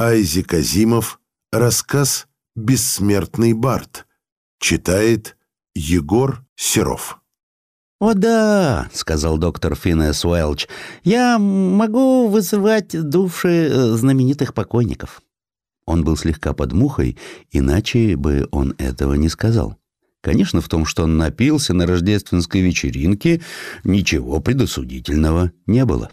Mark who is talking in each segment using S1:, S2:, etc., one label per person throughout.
S1: Айзек Азимов. Рассказ «Бессмертный Барт». Читает Егор Серов.
S2: «О да», — сказал доктор Финес Уэлч, — «я могу вызывать души э, знаменитых покойников». Он был слегка под мухой, иначе бы он этого не сказал. Конечно, в том, что он напился на рождественской вечеринке, ничего предосудительного не было.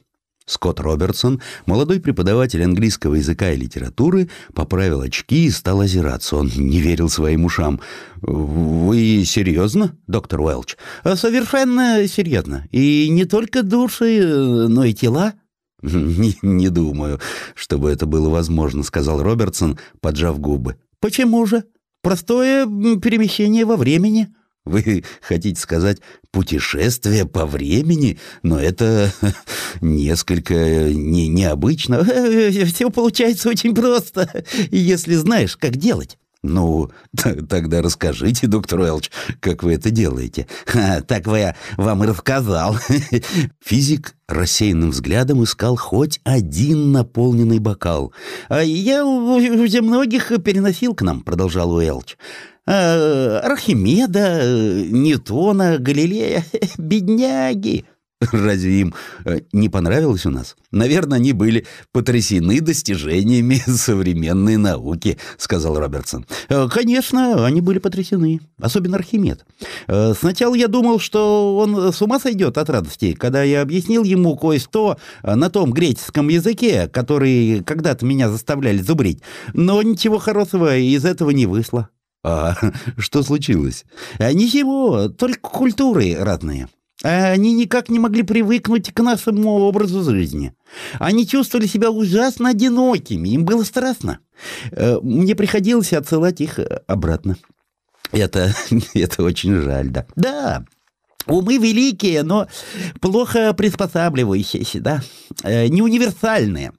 S2: Скотт Робертсон, молодой преподаватель английского языка и литературы, поправил очки и стал озираться. Он не верил своим ушам. «Вы серьезно, доктор Уэлч?» «Совершенно серьезно. И не только души, но и тела». «Не, не думаю, чтобы это было возможно», — сказал Робертсон, поджав губы. «Почему же? Простое перемещение во времени». Вы хотите сказать путешествие по времени, но это несколько не, необычно. Все получается очень просто, если знаешь, как делать. «Ну, тогда расскажите, доктор Уэлч, как вы это делаете». Ха, «Так вы, вам и рассказал». Физик рассеянным взглядом искал хоть один наполненный бокал. «А «Я уже многих переносил к нам», — продолжал Уэлч. «А, «Архимеда, Ньютона, Галилея, бедняги». Разве им э, не понравилось у нас? Наверное, они были потрясены достижениями современной науки, сказал Робертсон. Э, конечно, они были потрясены, особенно Архимед. Э, сначала я думал, что он с ума сойдет от радости, когда я объяснил ему кое-что на том греческом языке, который когда-то меня заставляли зубрить. Но ничего хорошего из этого не вышло. А что случилось? Ничего, только культуры разные. А они никак не могли привыкнуть к нашему образу жизни. Они чувствовали себя ужасно одинокими, им было страшно. Э, мне приходилось отсылать их обратно. Это, это очень жаль, да. Да, Умы великие, но плохо приспосабливающиеся, да, э, не универсальные.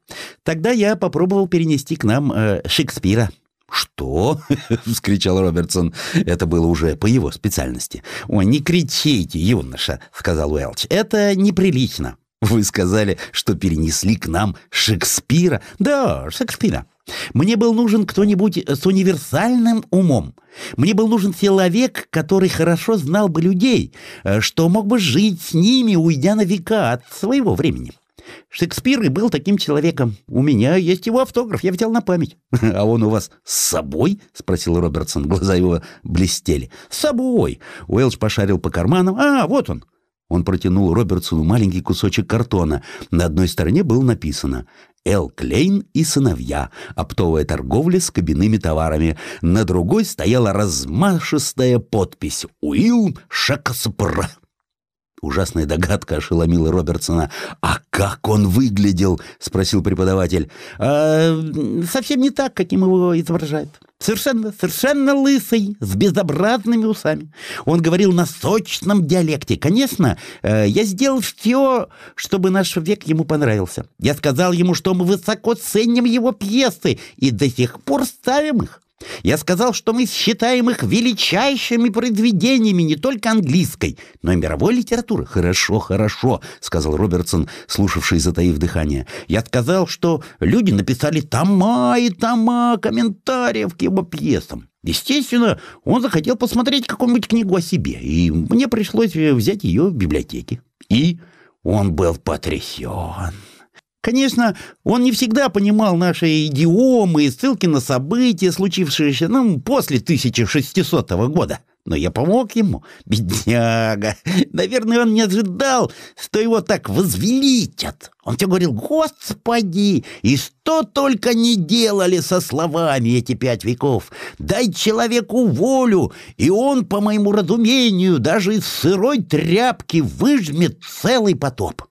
S2: Тогда я попробовал перенести к нам э, Шекспира. «Что?» — вскричал Робертсон. Это было уже по его специальности. «Ой, не кричите, юноша», — сказал Уэлч. «Это неприлично». «Вы сказали, что перенесли к нам Шекспира?» «Да, Шекспира. Мне был нужен кто-нибудь с универсальным умом. Мне был нужен человек, который хорошо знал бы людей, э, что мог бы жить с ними, уйдя на века от своего времени. Шекспир и был таким человеком. У меня есть его автограф, я взял на память. А он у вас с собой? Спросил Робертсон. Глаза его блестели. С собой. Уэлч пошарил по карманам. А, вот он. Он протянул Робертсону маленький кусочек картона. На одной стороне было написано «Эл Клейн и сыновья. Оптовая торговля с кабинными товарами». На другой стояла размашистая подпись «Уилл Шекспир». Ужасная догадка ошеломила Робертсона. «А как он выглядел?» — спросил преподаватель. «А, «Совсем не так, каким его изображают. Совершенно, совершенно лысый, с безобразными усами. Он говорил на сочном диалекте. Конечно, э, я сделал все, чтобы наш век ему понравился. Я сказал ему, что мы высоко ценим его пьесы и до сих пор ставим их. Я сказал, что мы считаем их величайшими произведениями не только английской, но и мировой литературы. Хорошо, хорошо, сказал Робертсон, слушавший, затаив дыхание. Я сказал, что люди написали тома и тома комментариев к его пьесам. Естественно, он захотел посмотреть какую-нибудь книгу о себе, и мне пришлось взять ее в библиотеке. И он был потрясен. Конечно, он не всегда понимал наши идиомы и ссылки на события, случившиеся ну, после 1600 года. Но я помог ему, бедняга. Наверное, он не ожидал, что его так возвеличат. Он все говорил, «Господи, и что только не делали со словами эти пять веков! Дай человеку волю, и он, по моему разумению, даже из сырой тряпки выжмет целый потоп».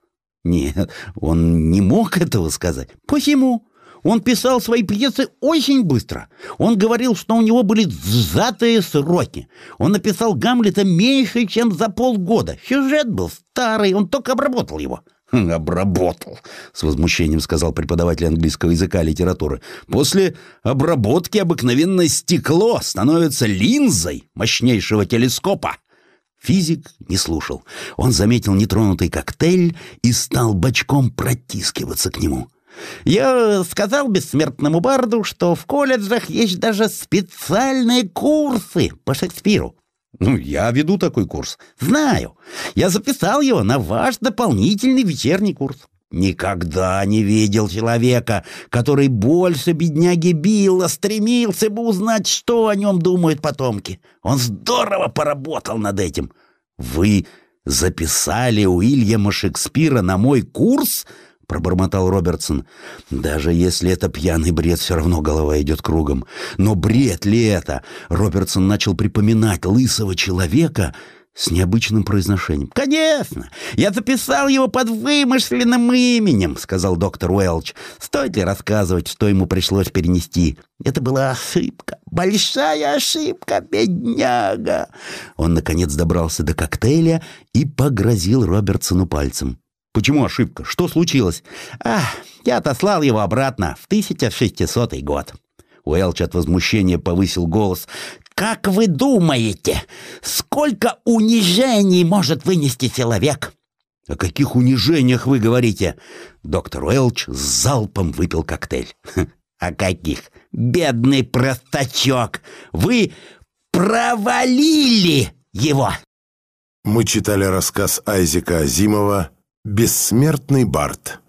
S2: Нет, он не мог этого сказать. Почему? Он писал свои пьесы очень быстро. Он говорил, что у него были сжатые сроки. Он написал Гамлета меньше, чем за полгода. Сюжет был старый, он только обработал его. «Хм, «Обработал», — с возмущением сказал преподаватель английского языка и литературы. «После обработки обыкновенное стекло становится линзой мощнейшего телескопа. Физик не слушал. Он заметил нетронутый коктейль и стал бочком протискиваться к нему. Я сказал бессмертному барду, что в колледжах есть даже специальные курсы по Шекспиру. Ну, я веду такой курс. Знаю. Я записал его на ваш дополнительный вечерний курс. Никогда не видел человека, который больше бедняги Билла стремился бы узнать, что о нем думают потомки. Он здорово поработал над этим. Вы записали Уильяма Шекспира на мой курс? Пробормотал Робертсон. Даже если это пьяный бред, все равно голова идет кругом. Но бред ли это? Робертсон начал припоминать лысого человека, с необычным произношением. «Конечно! Я записал его под вымышленным именем», — сказал доктор Уэлч. «Стоит ли рассказывать, что ему пришлось перенести? Это была ошибка, большая ошибка, бедняга!» Он, наконец, добрался до коктейля и погрозил Робертсону пальцем. «Почему ошибка? Что случилось?» «Ах, я отослал его обратно в 1600 год». Уэлч от возмущения повысил голос. «Как вы думаете, сколько унижений может вынести человек?» «О каких унижениях вы говорите?» Доктор Уэлч с залпом выпил коктейль. «О каких? Бедный простачок! Вы провалили его!»
S1: Мы читали рассказ Айзека Азимова «Бессмертный Барт».